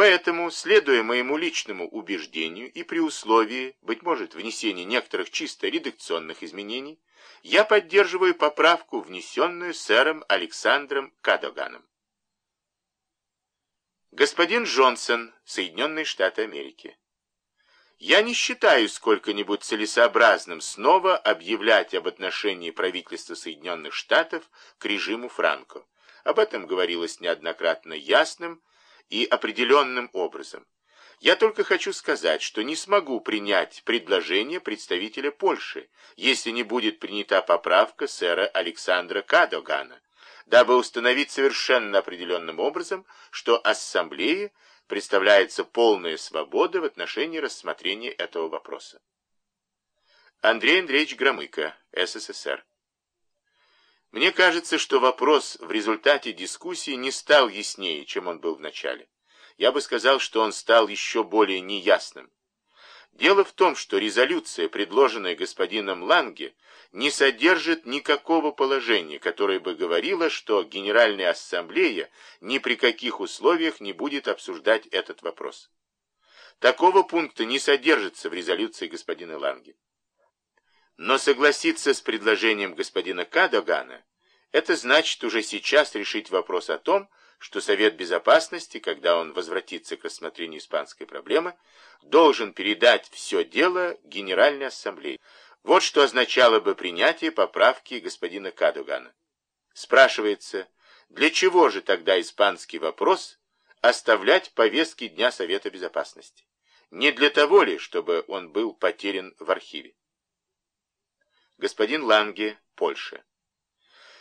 Поэтому, следуя моему личному убеждению и при условии, быть может, внесения некоторых чисто редакционных изменений, я поддерживаю поправку, внесенную сэром Александром Кадоганом. Господин Джонсон, Соединенные Штаты Америки. Я не считаю сколько-нибудь целесообразным снова объявлять об отношении правительства Соединенных Штатов к режиму Франко. Об этом говорилось неоднократно ясным и определенным образом. Я только хочу сказать, что не смогу принять предложение представителя Польши, если не будет принята поправка сэра Александра Кадогана, дабы установить совершенно определенным образом, что Ассамблее представляется полная свобода в отношении рассмотрения этого вопроса. Андрей Андреевич Громыко, СССР. Мне кажется, что вопрос в результате дискуссии не стал яснее, чем он был в начале. Я бы сказал, что он стал еще более неясным. Дело в том, что резолюция, предложенная господином Ланге, не содержит никакого положения, которое бы говорило, что Генеральная Ассамблея ни при каких условиях не будет обсуждать этот вопрос. Такого пункта не содержится в резолюции господина Ланге. Но согласиться с предложением господина Кадогана, это значит уже сейчас решить вопрос о том, что Совет Безопасности, когда он возвратится к рассмотрению испанской проблемы, должен передать все дело Генеральной Ассамблее. Вот что означало бы принятие поправки господина Кадугана. Спрашивается, для чего же тогда испанский вопрос оставлять повестки Дня Совета Безопасности? Не для того ли, чтобы он был потерян в архиве? Господин Ланге, Польша.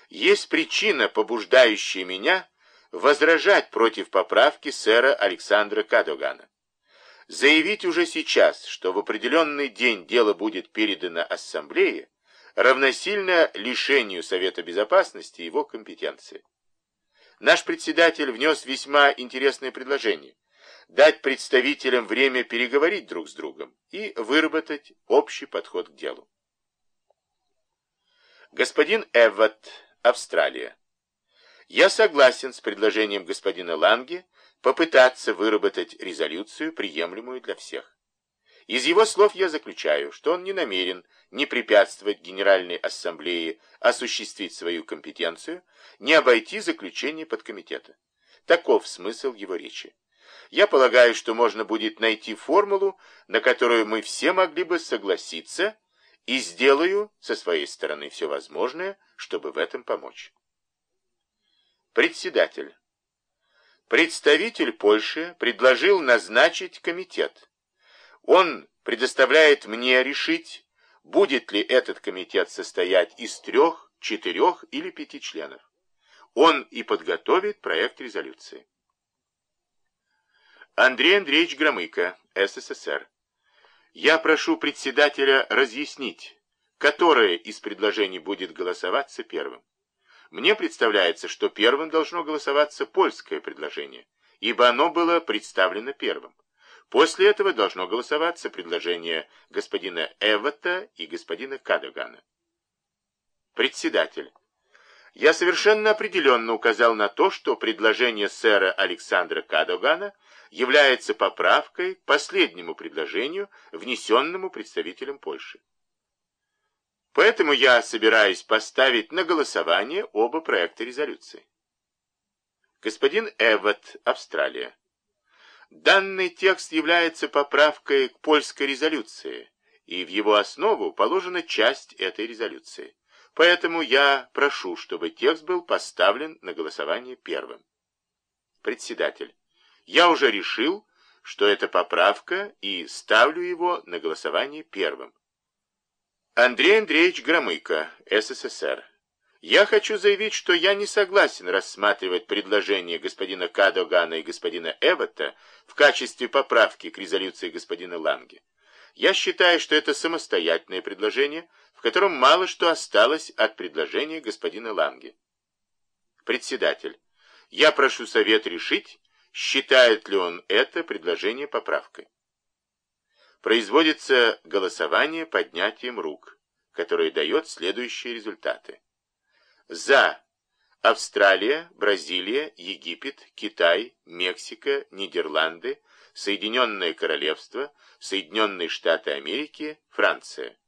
Есть причина, побуждающая меня возражать против поправки сэра Александра Кадогана. Заявить уже сейчас, что в определенный день дело будет передано Ассамблее, равносильно лишению Совета Безопасности его компетенции. Наш председатель внес весьма интересное предложение дать представителям время переговорить друг с другом и выработать общий подход к делу. Господин Эввот, Австралия. Я согласен с предложением господина Ланге попытаться выработать резолюцию, приемлемую для всех. Из его слов я заключаю, что он не намерен не препятствовать Генеральной Ассамблее осуществить свою компетенцию, не обойти заключение подкомитета. Таков смысл его речи. Я полагаю, что можно будет найти формулу, на которую мы все могли бы согласиться, и сделаю со своей стороны все возможное, чтобы в этом помочь. Председатель. Представитель Польши предложил назначить комитет. Он предоставляет мне решить, будет ли этот комитет состоять из трех, четырех или пяти членов. Он и подготовит проект резолюции. Андрей Андреевич Громыко, СССР. Я прошу председателя разъяснить, которое из предложений будет голосоваться первым. Мне представляется, что первым должно голосоваться польское предложение, ибо оно было представлено первым. После этого должно голосоваться предложение господина Эвота и господина Кадогана. Председатель. Я совершенно определенно указал на то, что предложение сэра Александра Кадогана является поправкой последнему предложению, внесенному представителем Польши. Поэтому я собираюсь поставить на голосование оба проекта резолюции. Господин Эвот, Австралия. Данный текст является поправкой к польской резолюции, и в его основу положена часть этой резолюции. Поэтому я прошу, чтобы текст был поставлен на голосование первым. Председатель. Я уже решил, что это поправка, и ставлю его на голосование первым. Андрей Андреевич Громыко, СССР. Я хочу заявить, что я не согласен рассматривать предложение господина Кадогана и господина Эвота в качестве поправки к резолюции господина Ланге. Я считаю, что это самостоятельное предложение, в котором мало что осталось от предложения господина Ланге. Председатель, я прошу совет решить, считает ли он это предложение поправкой производится голосование поднятием рук, которое дает следующие результаты. За Австралия, Бразилия, Египет, Китай, Мексика, Нидерланды, Соединенное Королевство, Соединенные Штаты Америки, Франция.